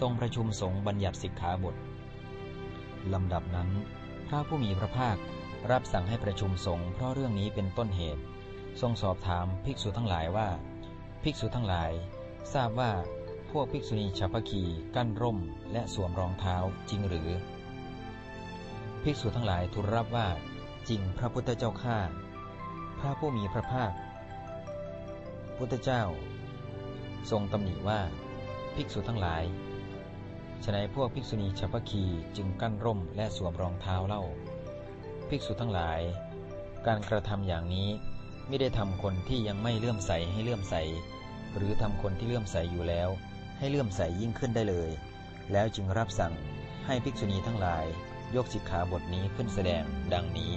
ทรงประชุมสงฆ์บัญญัติสิกขาบทลำดับนั้น พระผู้มีพระภาครับสั่งให้ประชุมสงฆ์เพราะเรื่องนี้เป็นต้นเหตุ ทรงสอบถามภิกษุทั้งหลายว่า ภิกษุทั้งหลาย ทราบว่าพวกภิกษุณีฉัพพคีกั้นร่มและสวมรองเท้าจริงหรือ ภิกษุทั้งหลายทูลรับว่า จริงพระพุทธเจ้าข้าพระผู้มีพระภาค พุทธเจ้า ทรงตำหนิว่า ภิกษุทั้งหลาย ฉนัยพวกภิกษุณีฉัพคีจึงกั้นร่มและสวมรองเท้าเล่า ภิกษุทั้งหลาย การกระทำอย่างนี้ไม่ได้ทำคนที่ยังไม่เลื่อมใสให้เลื่อมใส หรือทำคนที่เลื่อมใสอยู่แล้ว ให้เลื่อมใสยิ่งขึ้นได้เลย แล้วจึงรับสั่งให้ภิกษุณีทั้งหลาย ยกสิกขาบทนี้ขึ้นแสดงดังนี้